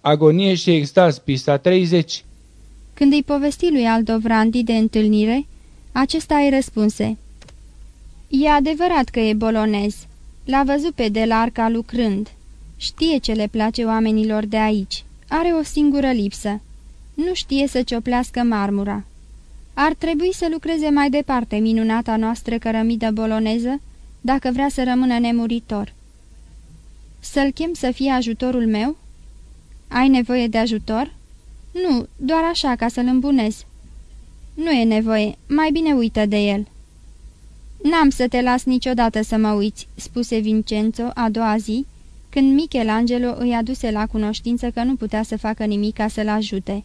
Agonie și extaz, pista 30 Când îi povesti lui Aldovrandi de întâlnire, acesta îi răspunse E adevărat că e bolonez. L-a văzut pe Delarca lucrând. Știe ce le place oamenilor de aici. Are o singură lipsă. Nu știe să cioplească marmura. Ar trebui să lucreze mai departe minunata noastră cărămidă boloneză, dacă vrea să rămână nemuritor. Să-l chem să fie ajutorul meu?" Ai nevoie de ajutor?" Nu, doar așa, ca să-l îmbunez." Nu e nevoie, mai bine uită de el." N-am să te las niciodată să mă uiți," spuse Vincenzo a doua zi, când Michelangelo îi aduse la cunoștință că nu putea să facă nimic ca să-l ajute.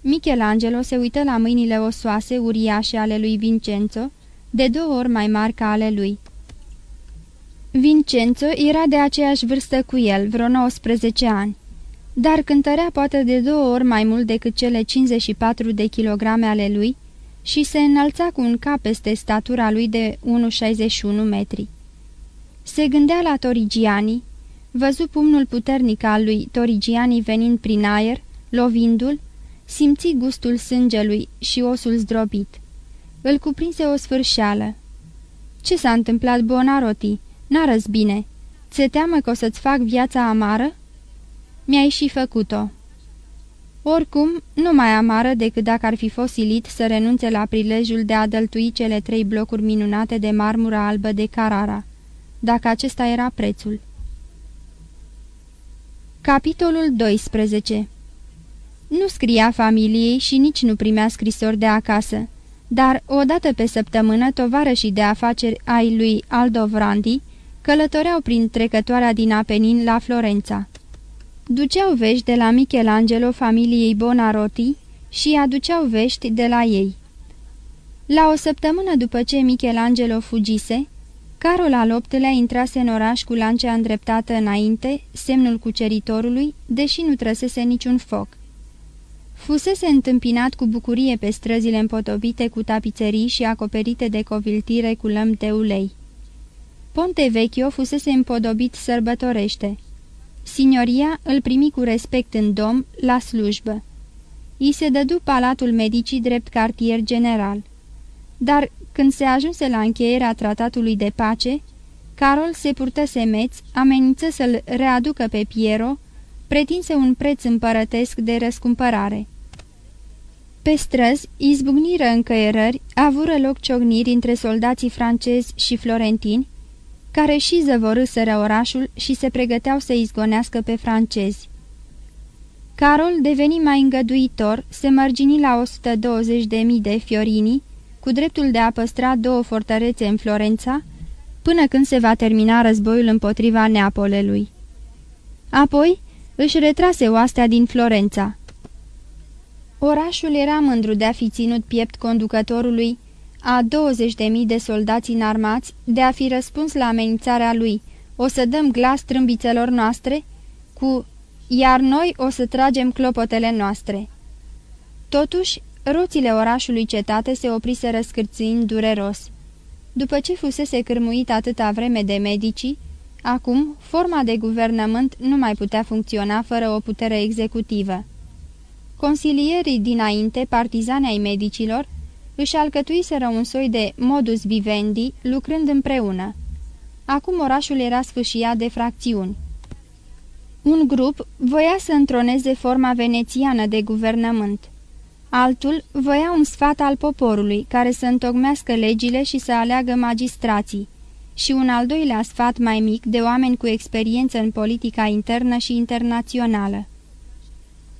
Michelangelo se uită la mâinile osoase, uriașe ale lui Vincenzo, de două ori mai mari ca ale lui. Vincenzo era de aceeași vârstă cu el, vreo 19 ani, dar cântărea poate de două ori mai mult decât cele 54 de kilograme ale lui și se înălța cu un cap peste statura lui de 1,61 metri. Se gândea la Torigiani, văzu pumnul puternic al lui Torigiani venind prin aer, lovindu-l, simți gustul sângelui și osul zdrobit. Îl cuprinse o sfârșeală. Ce s-a întâmplat, Bonaroti?" N-arăți bine. Ți-e teamă că o să-ți fac viața amară?" Mi-ai și făcut-o." Oricum, nu mai amară decât dacă ar fi fost silit să renunțe la prilejul de a dăltui cele trei blocuri minunate de marmură albă de Carara, dacă acesta era prețul. Capitolul 12 Nu scria familiei și nici nu primea scrisori de acasă, dar odată pe săptămână tovarășii de afaceri ai lui Aldo Vrandi călătoreau prin trecătoarea din Apenin la Florența. Duceau vești de la Michelangelo familiei Bonarotti și aduceau vești de la ei. La o săptămână după ce Michelangelo fugise, Carol al VIII-lea intrase în oraș cu lancea îndreptată înainte, semnul cuceritorului, deși nu trăsese niciun foc. Fusese întâmpinat cu bucurie pe străzile împotobite cu tapiserii și acoperite de coviltire cu lăm de ulei. Ponte Vecchio fusese împodobit sărbătorește. Signoria îl primi cu respect în dom, la slujbă. I se dădu palatul medicii drept cartier general. Dar când se ajunse la încheierea tratatului de pace, Carol se purtă semeț, amenință să-l readucă pe Piero, pretinse un preț împărătesc de răscumpărare. Pe străzi, izbucniră încăierări, avură loc ciogniri între soldații francezi și florentini, care și zăvorâsără orașul și se pregăteau să izgonească pe francezi. Carol deveni mai îngăduitor, se mărgini la 120.000 de fiorini, cu dreptul de a păstra două fortărețe în Florența, până când se va termina războiul împotriva Neapolelui. Apoi își retrase oastea din Florența. Orașul era mândru de a fi ținut piept conducătorului a 20.000 de soldați înarmați de a fi răspuns la amenințarea lui, o să dăm glas trâmbițelor noastre, cu iar noi o să tragem clopotele noastre. Totuși, roțile orașului cetate se opriseră scârțâind dureros. După ce fusese cârmuit atâta vreme de medicii, acum forma de guvernământ nu mai putea funcționa fără o putere executivă. Consilierii dinainte, partizani ai medicilor, își alcătuiseră un soi de modus vivendi, lucrând împreună. Acum orașul era sfâșiat de fracțiuni. Un grup voia să întroneze forma venețiană de guvernământ. Altul voia un sfat al poporului, care să întocmească legile și să aleagă magistrații, și un al doilea sfat mai mic de oameni cu experiență în politica internă și internațională.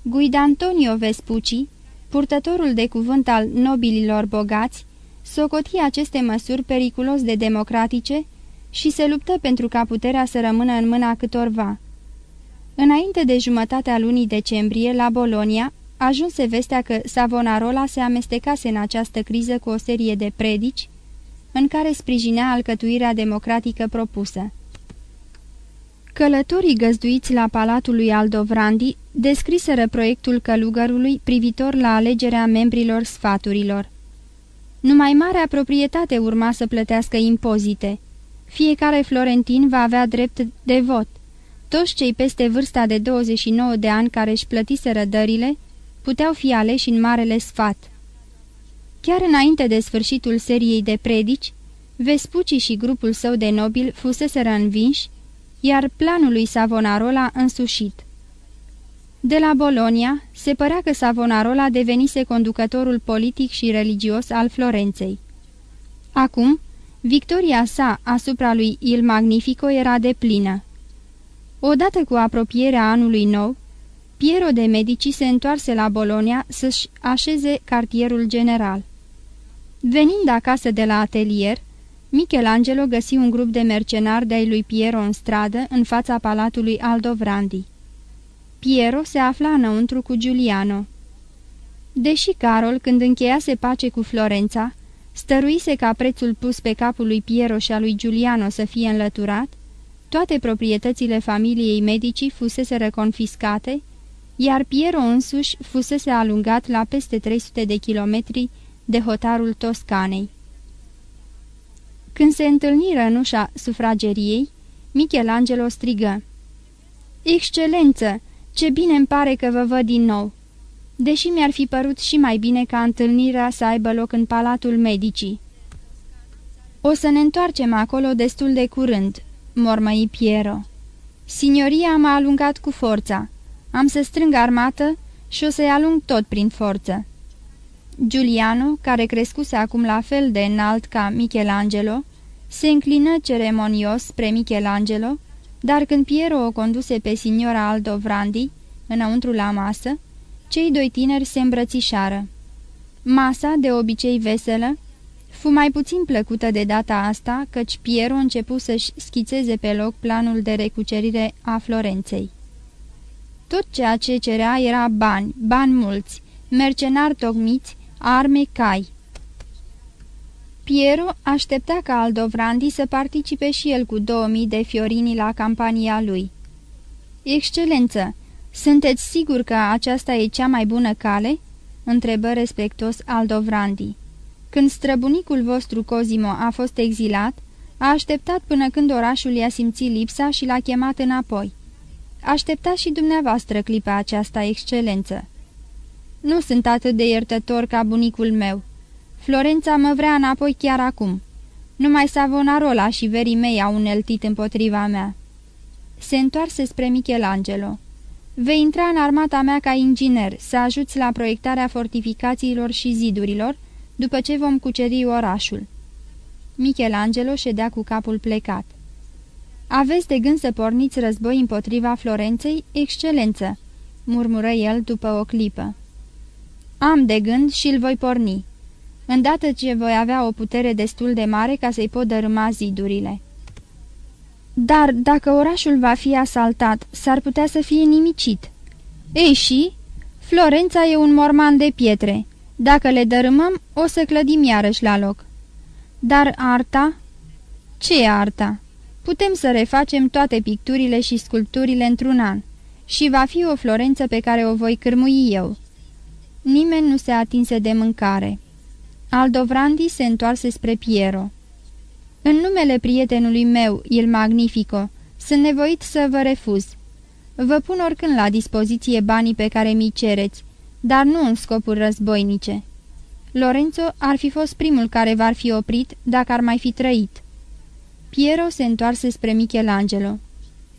Guidantonio Vespucci, purtătorul de cuvânt al nobililor bogați, socoti aceste măsuri periculos de democratice și se luptă pentru ca puterea să rămână în mâna câtorva. Înainte de jumătatea lunii decembrie, la Bolonia, ajunse vestea că Savonarola se amestecase în această criză cu o serie de predici, în care sprijinea alcătuirea democratică propusă. Călătorii găzduiți la palatul lui Aldovrandi descriseră proiectul călugărului privitor la alegerea membrilor sfaturilor. Numai marea proprietate urma să plătească impozite. Fiecare florentin va avea drept de vot. Toți cei peste vârsta de 29 de ani care își plătiseră dările puteau fi aleși în marele sfat. Chiar înainte de sfârșitul seriei de predici, Vespucii și grupul său de nobili fuseseră învinși, iar planul lui Savonarola însușit. De la Bolonia, se părea că Savonarola devenise conducătorul politic și religios al Florenței. Acum, victoria sa asupra lui Il Magnifico era de plină. Odată cu apropierea anului nou, Piero de Medici se întoarse la Bolonia să-și așeze cartierul general. Venind acasă de la atelier, Michelangelo găsi un grup de mercenari de-ai lui Piero în stradă, în fața palatului Aldovrandi. Piero se afla înăuntru cu Giuliano. Deși Carol, când încheiase pace cu Florența, stăruise ca prețul pus pe capul lui Piero și a lui Giuliano să fie înlăturat, toate proprietățile familiei medicii fusese confiscate, iar Piero însuși fusese alungat la peste 300 de kilometri de hotarul Toscanei. Când se întâlniră în ușa sufrageriei, Michelangelo strigă. Excelență, ce bine îmi pare că vă văd din nou! Deși mi-ar fi părut și mai bine ca întâlnirea să aibă loc în Palatul Medicii. O să ne întoarcem acolo destul de curând, mormăi Piero. Signoria m-a alungat cu forța. Am să strâng armată și o să-i alung tot prin forță. Giuliano, care crescuse acum la fel de înalt ca Michelangelo, se înclină ceremonios spre Michelangelo, dar când Piero o conduse pe signora Aldovrandi, înăuntru la masă, cei doi tineri se îmbrățișară. Masa, de obicei veselă, fu mai puțin plăcută de data asta, căci Piero începu să-și schițeze pe loc planul de recucerire a Florenței. Tot ceea ce cerea era bani, bani mulți, mercenari tocmiți, arme cai. Piero aștepta ca Aldovrandi să participe și el cu 2000 de fiorini la campania lui. Excelență, sunteți sigur că aceasta e cea mai bună cale?" întrebă respectos Aldovrandi. Când străbunicul vostru Cosimo a fost exilat, a așteptat până când orașul i-a simțit lipsa și l-a chemat înapoi. Așteptați și dumneavoastră clipa aceasta, excelență. Nu sunt atât de iertător ca bunicul meu. Florența mă vrea înapoi chiar acum. Numai Savonarola și verii mei au uneltit împotriva mea. Se întoarse spre Michelangelo. Vei intra în armata mea ca inginer, să ajuți la proiectarea fortificațiilor și zidurilor, după ce vom cuceri orașul. Michelangelo ședea cu capul plecat. Aveți de gând să porniți război împotriva Florenței, excelență?" murmură el după o clipă. Am de gând și îl voi porni, îndată ce voi avea o putere destul de mare ca să-i pot dărâma zidurile. Dar dacă orașul va fi asaltat, s-ar putea să fie nimicit. Ei și? Florența e un morman de pietre. Dacă le dărâmăm, o să clădim iarăși la loc. Dar arta? Ce e arta? Putem să refacem toate picturile și sculpturile într-un an și va fi o Florență pe care o voi cârmui eu. Nimeni nu se atinse de mâncare. Aldovrandi se întoarse spre Piero. În numele prietenului meu, Il Magnifico, sunt nevoit să vă refuz. Vă pun oricând la dispoziție banii pe care mi cereți, dar nu în scopuri războinice. Lorenzo ar fi fost primul care v-ar fi oprit dacă ar mai fi trăit. Piero se întoarse spre Michelangelo.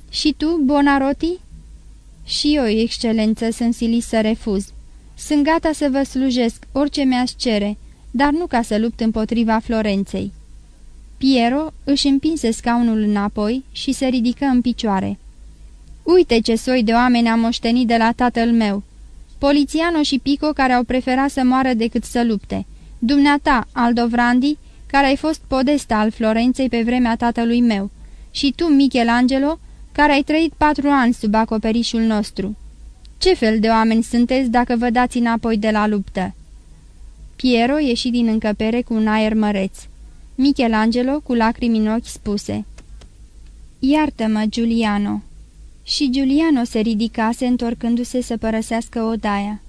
Și tu, Bonarotti?" Și eu, excelență, sunt silit să refuz. Sunt gata să vă slujesc, orice mi-aș cere, dar nu ca să lupt împotriva Florenței." Piero își împinse scaunul înapoi și se ridică în picioare. Uite ce soi de oameni am moștenit de la tatăl meu! Polițiano și Pico care au preferat să moară decât să lupte. Dumneata, Aldovrandi, care ai fost podesta al Florenței pe vremea tatălui meu. Și tu, Michelangelo, care ai trăit patru ani sub acoperișul nostru. Ce fel de oameni sunteți dacă vă dați înapoi de la luptă?" Piero ieși din încăpere cu un aer măreț. Michelangelo, cu lacrimi în ochi, spuse Iartă-mă, Giuliano!" Și Giuliano se ridicase întorcându-se să părăsească odaia.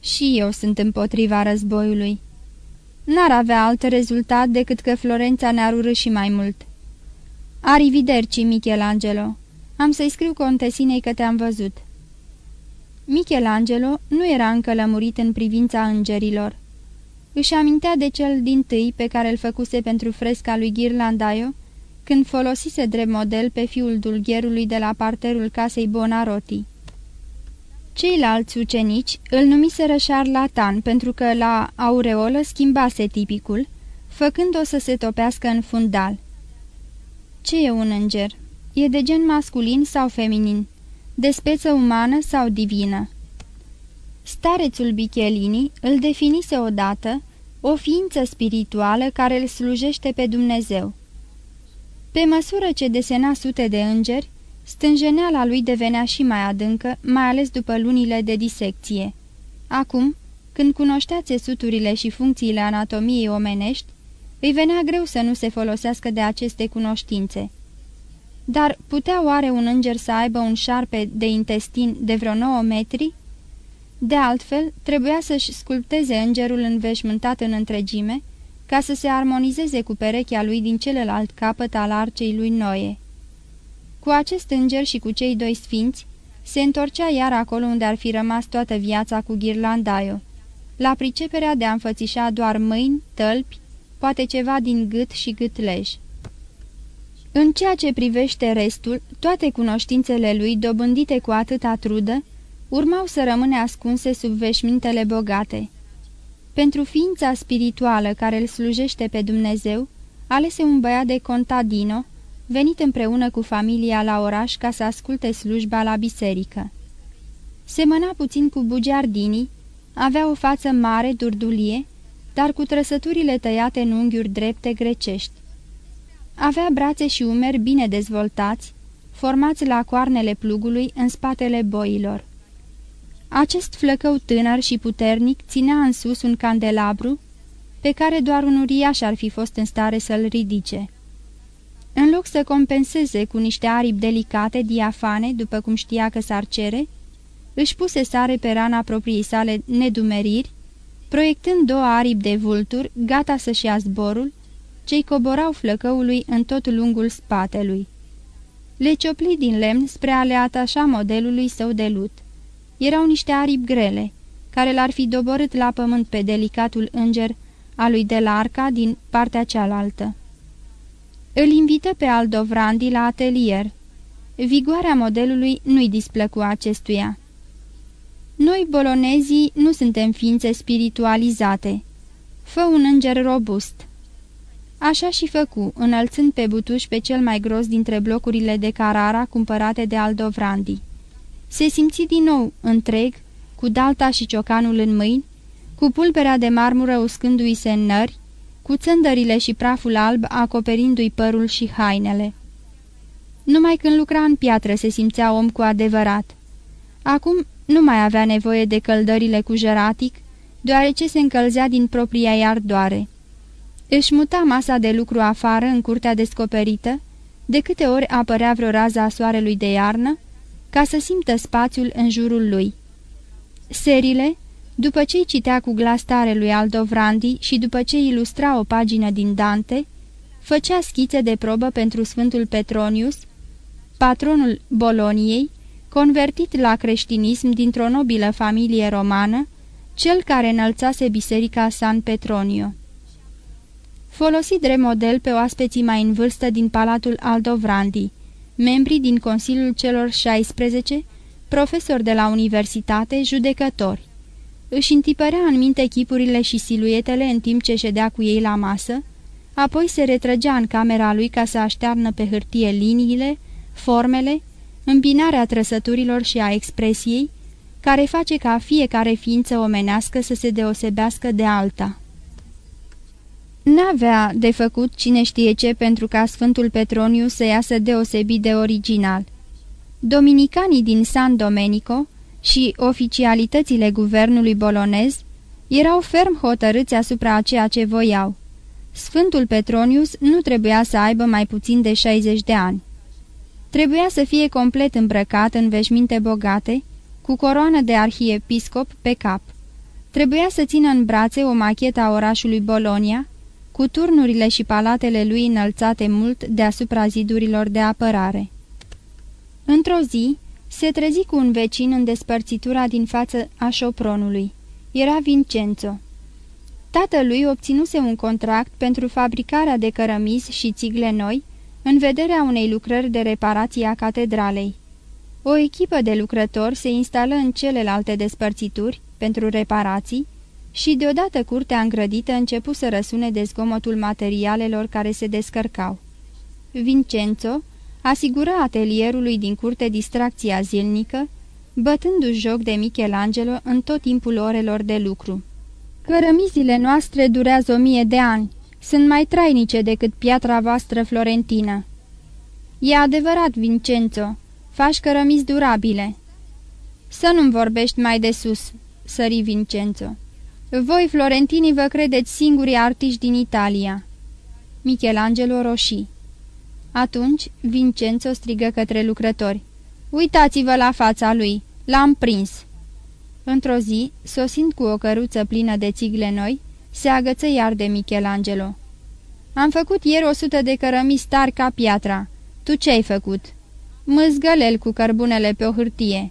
Și eu sunt împotriva războiului. N-ar avea alt rezultat decât că Florența ne-ar urâ și mai mult. Arrividerci, Michelangelo. Am să-i scriu contesinei că te-am văzut." Michelangelo nu era încă lămurit în privința îngerilor. Își amintea de cel din tâi pe care îl făcuse pentru fresca lui Ghirlandaio, când folosise drept model pe fiul dulgherului de la parterul casei Bonarotti. Ceilalți ucenici îl numiseră șarlatan pentru că la aureolă schimbase tipicul, făcând-o să se topească în fundal. Ce e un înger? E de gen masculin sau feminin? De speță umană sau divină? Starețul Bichelini îl definise odată o ființă spirituală care îl slujește pe Dumnezeu. Pe măsură ce desena sute de îngeri, stânjeneala lui devenea și mai adâncă, mai ales după lunile de disecție. Acum, când cunoștea țesuturile și funcțiile anatomiei omenești, îi venea greu să nu se folosească de aceste cunoștințe. Dar putea oare un înger să aibă un șarpe de intestin de vreo 9 metri? De altfel, trebuia să-și sculpteze îngerul înveșmântat în întregime, ca să se armonizeze cu perechea lui din celălalt capăt al arcei lui Noe. Cu acest înger și cu cei doi sfinți, se întorcea iar acolo unde ar fi rămas toată viața cu Ghirlandaio, la priceperea de a înfățișa doar mâini, tălpi, poate ceva din gât și gâtlej. În ceea ce privește restul, toate cunoștințele lui, dobândite cu atâta trudă, urmau să rămâne ascunse sub veșmintele bogate. Pentru ființa spirituală care îl slujește pe Dumnezeu, alese un băiat de contadino, venit împreună cu familia la oraș ca să asculte slujba la biserică. Semăna puțin cu bugiardinii, avea o față mare, durdulie, dar cu trăsăturile tăiate în unghiuri drepte grecești. Avea brațe și umeri bine dezvoltați, formați la coarnele plugului în spatele boilor. Acest flăcău tânăr și puternic ținea în sus un candelabru, pe care doar un uriaș ar fi fost în stare să-l ridice. În loc să compenseze cu niște aripi delicate, diafane, după cum știa că s-ar cere, își puse sare pe rana propriei sale nedumeriri, proiectând două aripi de vulturi, gata să-și ia zborul, cei coborau flăcăului în tot lungul spatelui. Le ciopli din lemn spre a le atașa modelului său de lut. Erau niște aripi grele, care l-ar fi doborât la pământ pe delicatul înger a lui de la Arca din partea cealaltă. Îl invită pe Aldovrandi la atelier. Vigoarea modelului nu-i displăcu acestuia. Noi, bolonezii, nu suntem ființe spiritualizate. Fă un înger robust. Așa și făcu, înălțând pe butuș pe cel mai gros dintre blocurile de Carara cumpărate de Aldovrandi. Se simți din nou întreg, cu dalta și ciocanul în mâini, cu pulberea de marmură uscându-i se în nări, cu țândările și praful alb acoperindu-i părul și hainele. Numai când lucra în piatră se simțea om cu adevărat. Acum nu mai avea nevoie de căldările cu jeratic, deoarece se încălzea din propria ardoare. Își muta masa de lucru afară, în curtea descoperită, de câte ori apărea vreo rază a soarelui de iarnă, ca să simtă spațiul în jurul lui. Serile, după ce citea cu glas tare lui Aldovrandi și după ce ilustra o pagină din Dante, făcea schițe de probă pentru Sfântul Petronius, patronul Boloniei, convertit la creștinism dintr-o nobilă familie romană, cel care înălțase biserica San Petronio. Folosit remodel pe oaspeții mai în vârstă din palatul Aldovrandi, membrii din Consiliul celor 16, profesori de la universitate, judecători. Își întipărea în minte chipurile și siluetele în timp ce ședea cu ei la masă, apoi se retrăgea în camera lui ca să aștearnă pe hârtie liniile, formele, îmbinarea trăsăturilor și a expresiei, care face ca fiecare ființă omenească să se deosebească de alta. N-avea de făcut cine știe ce pentru ca Sfântul Petroniu să iasă deosebit de original. Dominicanii din San Domenico și oficialitățile guvernului bolonez erau ferm hotărâți asupra a ceea ce voiau. Sfântul Petronius nu trebuia să aibă mai puțin de 60 de ani. Trebuia să fie complet îmbrăcat în veșminte bogate, cu coroană de arhiepiscop pe cap. Trebuia să țină în brațe o machetă a orașului Bolonia, cu turnurile și palatele lui înălțate mult deasupra zidurilor de apărare. Într-o zi, se trezi cu un vecin în despărțitura din față a șopronului. Era Vincenzo. Tatălui obținuse un contract pentru fabricarea de cărămizi și țigle noi, în vederea unei lucrări de reparație a catedralei. O echipă de lucrători se instală în celelalte despărțituri pentru reparații și deodată curtea îngrădită începu să răsune de zgomotul materialelor care se descărcau. Vincenzo asigura atelierului din curte distracția zilnică, bătându-și joc de Michelangelo în tot timpul orelor de lucru. Cărămizile noastre durează o mie de ani, sunt mai trainice decât piatra voastră florentină. E adevărat, Vincenzo, faci cărămizi durabile. Să nu-mi vorbești mai de sus, sări Vincenzo. Voi, florentinii, vă credeți singurii artiști din Italia. Michelangelo roșii. Atunci Vincenzo strigă către lucrători. Uitați-vă la fața lui, l-am prins. Într-o zi, sosind cu o căruță plină de țigle noi, se agăță iar de Michelangelo. Am făcut ieri o sută de cărămizi tari ca piatra. Tu ce-ai făcut?" Mâzgălel cu cărbunele pe o hârtie."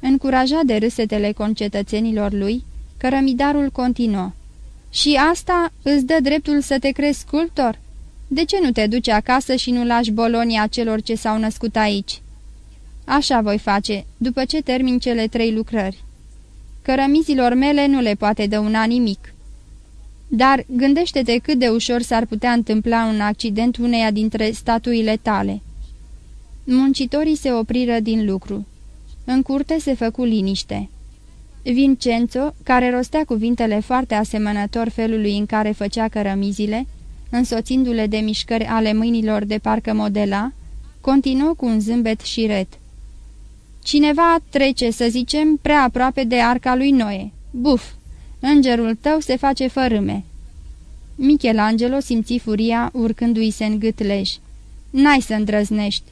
Încurajat de râsetele concetățenilor lui, cărămidarul continuă. Și asta îți dă dreptul să te crezi sculptor? De ce nu te duci acasă și nu lași Bolonia celor ce s-au născut aici?" Așa voi face, după ce termin cele trei lucrări. Cărămizilor mele nu le poate dăuna nimic. Dar gândește-te cât de ușor s-ar putea întâmpla un accident uneia dintre statuile tale. Muncitorii se opriră din lucru. În curte se făcu liniște. Vincenzo, care rostea cuvintele foarte asemănător felului în care făcea cărămizile, însoțindu-le de mișcări ale mâinilor de parcă modela, continuă cu un zâmbet șiret. Cineva trece, să zicem, prea aproape de arca lui Noe. Buf! Îngerul tău se face fărâme." Michelangelo simți furia urcându-i se în gât leș. N-ai să îndrăznești."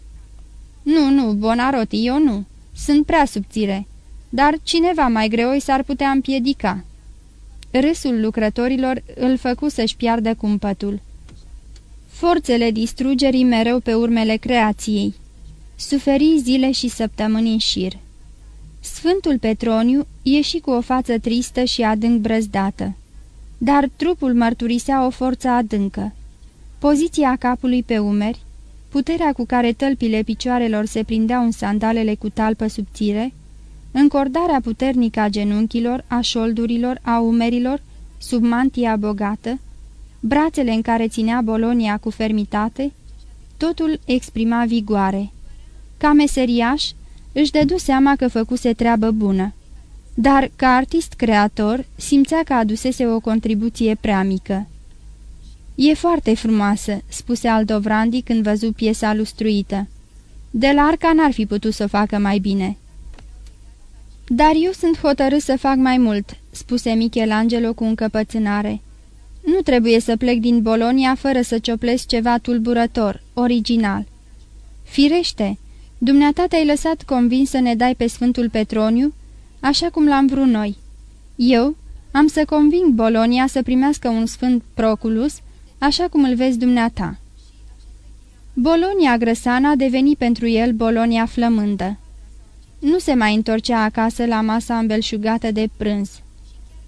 Nu, nu, Bonaroti, eu nu. Sunt prea subțire. Dar cineva mai greoi s-ar putea împiedica." Râsul lucrătorilor îl făcu să-și piardă cumpătul. Forțele distrugerii mereu pe urmele creației. Suferi zile și săptămâni în șir. Sfântul Petroniu ieși cu o față tristă și adânc brăzdată. Dar trupul mărturisea o forță adâncă. Poziția capului pe umeri, puterea cu care tălpile picioarelor se prindeau în sandalele cu talpă subțire, încordarea puternică a genunchilor, a șoldurilor, a umerilor, sub mantia bogată, brațele în care ținea Bolonia cu fermitate, totul exprima vigoare. Ca meseriaș, își dădu seama că făcuse treabă bună. Dar, ca artist creator, simțea că adusese o contribuție prea mică. E foarte frumoasă," spuse Aldovrandi când văzu piesa lustruită. De la arca n-ar fi putut să o facă mai bine." Dar eu sunt hotărât să fac mai mult," spuse Michelangelo cu încăpățânare. Nu trebuie să plec din Bolonia fără să cioplesc ceva tulburător, original." Firește!" Dumneata te-ai lăsat convins să ne dai pe Sfântul Petroniu, așa cum l-am vrut noi. Eu am să conving Bolonia să primească un Sfânt Proculus, așa cum îl vezi dumneata. Bolonia grăsana deveni pentru el Bolonia flămândă. Nu se mai întorcea acasă la masa îmbelșugată de prânz.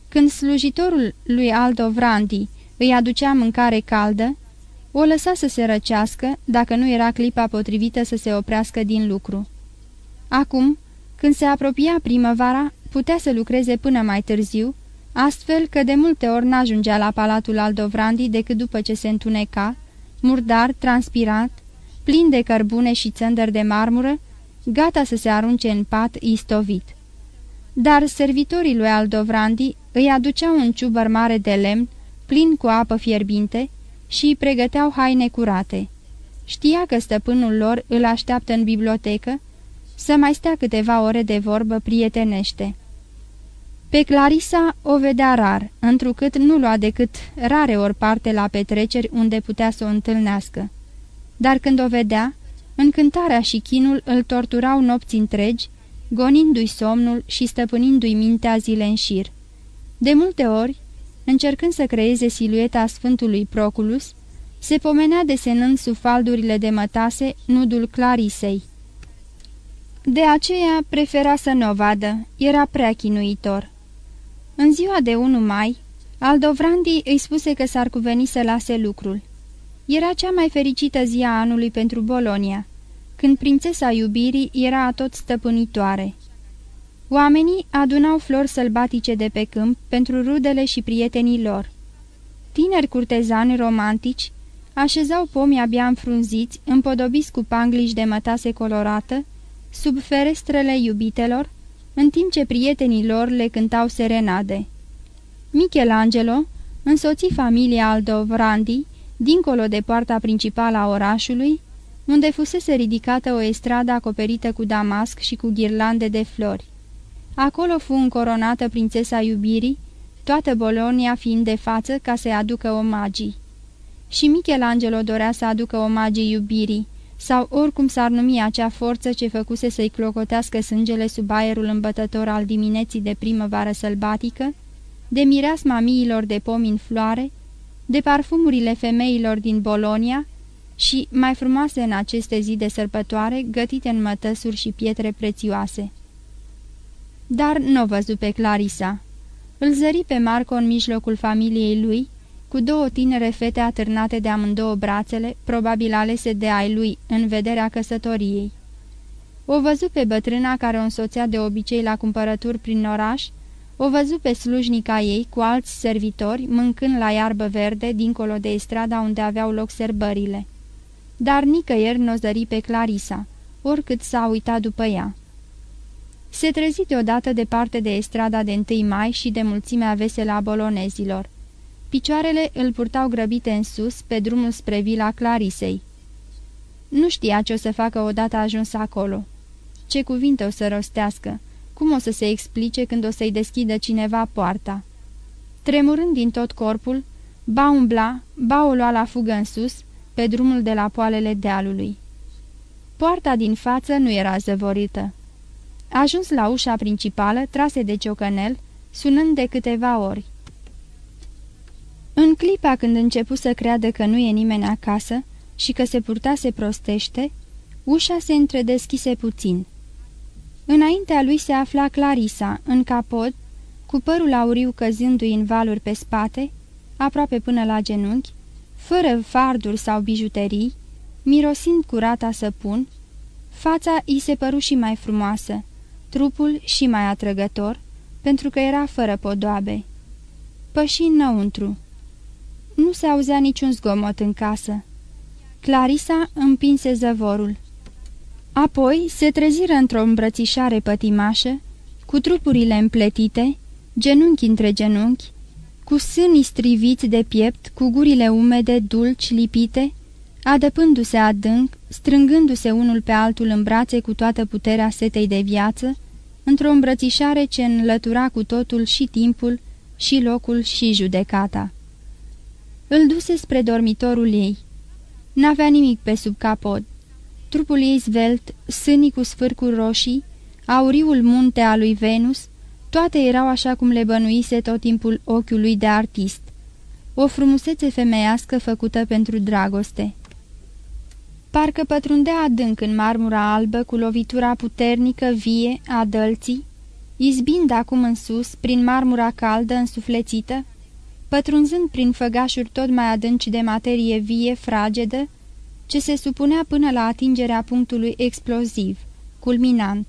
Când slujitorul lui Aldo Vrandi îi aducea mâncare caldă, o lăsa să se răcească, dacă nu era clipa potrivită să se oprească din lucru. Acum, când se apropia primăvara, putea să lucreze până mai târziu, astfel că de multe ori n-ajungea la palatul Aldovrandi decât după ce se întuneca, murdar, transpirat, plin de cărbune și țândări de marmură, gata să se arunce în pat istovit. Dar servitorii lui Aldovrandi îi aduceau un ciubăr mare de lemn, plin cu apă fierbinte, și îi pregăteau haine curate. Știa că stăpânul lor îl așteaptă în bibliotecă să mai stea câteva ore de vorbă prietenește. Pe Clarisa o vedea rar, întrucât nu lua decât rare ori parte la petreceri unde putea să o întâlnească. Dar când o vedea, încântarea și chinul îl torturau nopți întregi, gonindu-i somnul și stăpânindu-i mintea zile în șir. De multe ori, încercând să creeze silueta Sfântului Proculus, se pomenea desenând sub faldurile de mătase nudul Clarisei. De aceea prefera să nu o vadă, era prea chinuitor. În ziua de 1 mai, Aldovrandi îi spuse că s-ar cuveni să lase lucrul. Era cea mai fericită zi a anului pentru Bolonia, când prințesa iubirii era tot stăpânitoare. Oamenii adunau flori sălbatice de pe câmp pentru rudele și prietenii lor. Tineri curtezani romantici așezau pomi abia înfrunziți, împodobiți cu pangliși de mătase colorată, sub ferestrele iubitelor, în timp ce prietenii lor le cântau serenade. Michelangelo însoți familia Aldovrandi, dincolo de poarta principală a orașului, unde fusese ridicată o estradă acoperită cu damasc și cu ghirlande de flori. Acolo fu încoronată prințesa iubirii, toată Bolonia fiind de față ca să-i aducă omagii. Și Michelangelo dorea să aducă omagii iubirii, sau oricum s-ar numi acea forță ce făcuse să-i clocotească sângele sub aerul îmbătător al dimineții de primăvară sălbatică, de mireasma miilor de pomi în floare, de parfumurile femeilor din Bolonia și, mai frumoase în aceste zi de sărbătoare, gătite în mătăsuri și pietre prețioase. Dar nu o văzu pe Clarisa. Îl zări pe Marco în mijlocul familiei lui, cu două tinere fete atârnate de amândouă brațele, probabil alese de ai lui, în vederea căsătoriei. O văzu pe bătrâna care o însoțea de obicei la cumpărături prin oraș, o văzu pe slujnica ei cu alți servitori, mâncând la iarbă verde, dincolo de strada unde aveau loc serbările. Dar nicăieri nu o zări pe Clarisa, oricât s-a uitat după ea. Se trezi deodată departe de estrada de 1 mai și de mulțimea veselă a bolonezilor. Picioarele îl purtau grăbite în sus, pe drumul spre vila Clarisei. Nu știa ce o să facă odată ajuns acolo. Ce cuvinte o să rostească, cum o să se explice când o să-i deschidă cineva poarta. Tremurând din tot corpul, ba umbla, ba o lua la fugă în sus, pe drumul de la poalele dealului. Poarta din față nu era zăvorită. Ajuns la ușa principală, trase de ciocănel, sunând de câteva ori. În clipa când începu să creadă că nu e nimeni acasă și că se purtase prostește, ușa se întredeschise puțin. Înaintea lui se afla Clarisa, în capod, cu părul auriu căzându-i în valuri pe spate, aproape până la genunchi, fără farduri sau bijuterii, mirosind curata săpun, fața îi se păru și mai frumoasă, trupul și mai atrăgător, pentru că era fără podoabe. Păși înăuntru. Nu se auzea niciun zgomot în casă. Clarisa împinse zăvorul. Apoi se treziră într-o îmbrățișare pătimașă, cu trupurile împletite, genunchi între genunchi, cu sânii striviți de piept, cu gurile umede, dulci, lipite, adăpându-se adânc, strângându-se unul pe altul în brațe cu toată puterea setei de viață, într-o îmbrățișare ce înlătura cu totul și timpul, și locul, și judecata. Îl duse spre dormitorul ei. N-avea nimic pe sub capot. Trupul ei zvelt, sânii cu sfârcuri roșii, auriul munte a lui Venus, toate erau așa cum le bănuise tot timpul ochiul lui de artist. O frumusețe femeiască făcută pentru dragoste. Parcă pătrundea adânc în marmura albă cu lovitura puternică, vie, a dălții, izbind acum în sus, prin marmura caldă, însuflețită, pătrunzând prin făgașuri tot mai adânci de materie vie, fragedă, ce se supunea până la atingerea punctului exploziv, culminant.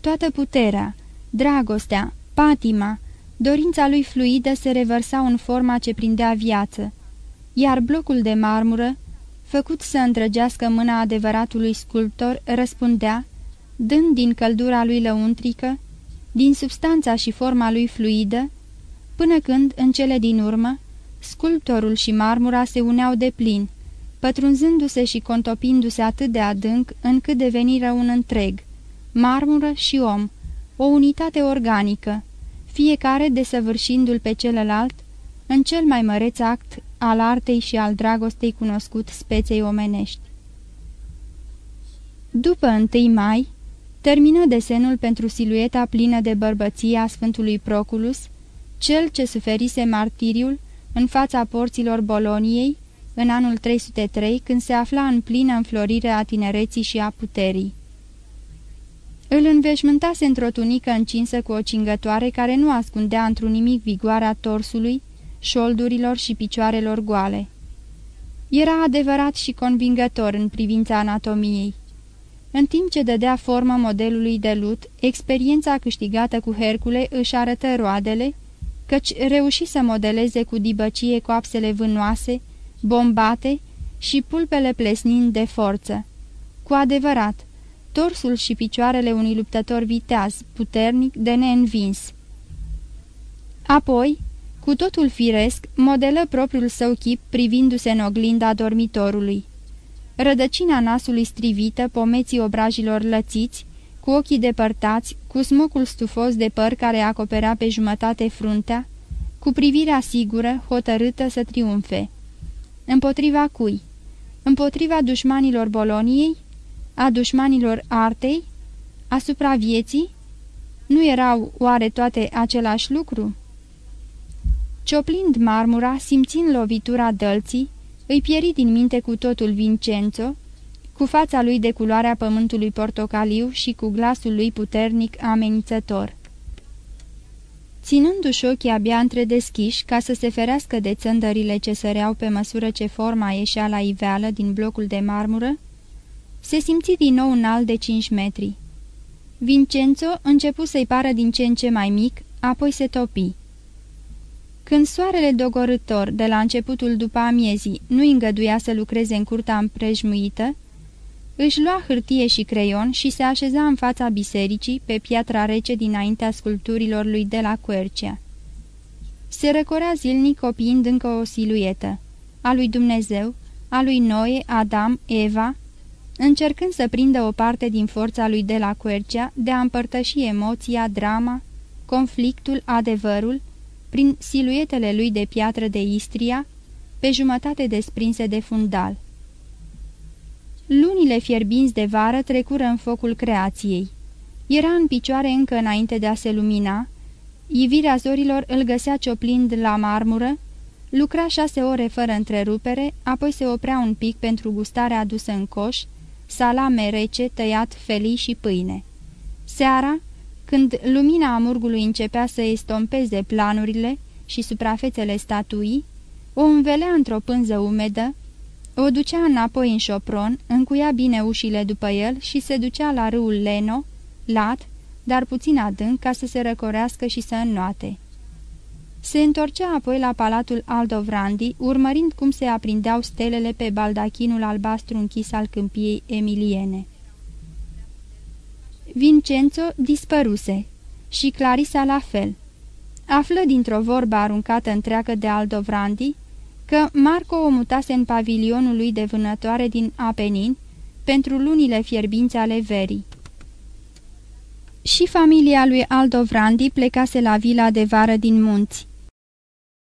Toată puterea, dragostea, patima, dorința lui fluidă se revărsau în forma ce prindea viață, iar blocul de marmură, făcut să îndrăgească mâna adevăratului sculptor, răspundea, dând din căldura lui lăuntrică, din substanța și forma lui fluidă, până când, în cele din urmă, sculptorul și marmura se uneau de plin, pătrunzându-se și contopindu-se atât de adânc încât deveniră un întreg, marmură și om, o unitate organică, fiecare desăvârșindu-l pe celălalt, în cel mai măreț act al artei și al dragostei cunoscut speței omenești. După 1 mai, termină desenul pentru silueta plină de bărbăție a Sfântului Proculus, cel ce suferise martiriul în fața porților Boloniei, în anul 303, când se afla în plină înflorire a tinereții și a puterii. Îl înveșmântase într-o tunică încinsă cu o cingătoare care nu ascundea într-un nimic vigoarea torsului, șoldurilor și picioarelor goale. Era adevărat și convingător în privința anatomiei. În timp ce dădea formă modelului de lut, experiența câștigată cu Hercule își arătă roadele, căci reuși să modeleze cu dibăcie coapsele vânoase, bombate și pulpele plesnind de forță. Cu adevărat, torsul și picioarele unui luptător viteaz, puternic, de neînvins. Apoi, cu totul firesc, modelă propriul său chip privindu-se în oglinda dormitorului. Rădăcina nasului strivită, pomeții obrajilor lățiți, cu ochii depărtați, cu smocul stufos de păr care acoperea pe jumătate fruntea, cu privirea sigură, hotărâtă să triumfe. Împotriva cui? Împotriva dușmanilor Boloniei? A dușmanilor artei? Asupra vieții? Nu erau oare toate același lucru? Cioplind marmura, simțind lovitura dălții, îi pieri din minte cu totul Vincenzo, cu fața lui de culoarea pământului portocaliu și cu glasul lui puternic amenințător. Ținându-și ochii abia întredeschiși ca să se ferească de țândările ce săreau pe măsură ce forma ieșea la iveală din blocul de marmură, se simți din nou înalt de cinci metri. Vincenzo începu să-i pară din ce în ce mai mic, apoi se topi. Când soarele dogorător de la începutul după amiezii nu îngăduia să lucreze în curta împrejmuită, își lua hârtie și creion și se așeza în fața bisericii pe piatra rece dinaintea sculpturilor lui de la Quercia. Se răcorea zilnic copiind încă o siluetă, a lui Dumnezeu, a lui Noe, Adam, Eva, încercând să prindă o parte din forța lui de la Quercia de a împărtăși emoția, drama, conflictul, adevărul, prin siluetele lui de piatră de Istria, pe jumătate desprinse de fundal. Lunile fierbinți de vară trecură în focul creației. Era în picioare încă înainte de a se lumina, ivirea zorilor îl găsea cioplind la marmură, lucra șase ore fără întrerupere, apoi se oprea un pic pentru gustarea adusă în coș, salame rece, tăiat, felii și pâine. Seara, când lumina amurgului începea să estompeze planurile și suprafețele statuii, o învelea într-o pânză umedă, o ducea înapoi în șopron, încuia bine ușile după el și se ducea la râul Leno, lat, dar puțin adânc, ca să se răcorească și să înnoate. Se întorcea apoi la palatul Aldovrandi, urmărind cum se aprindeau stelele pe baldachinul albastru închis al câmpiei emiliene. Vincenzo dispăruse și Clarisa la fel. Află dintr-o vorbă aruncată întreagă de Aldovrandi că Marco o mutase în pavilionul lui de vânătoare din Apenin pentru lunile fierbinți ale verii. Și familia lui Aldovrandi plecase la vila de vară din munți.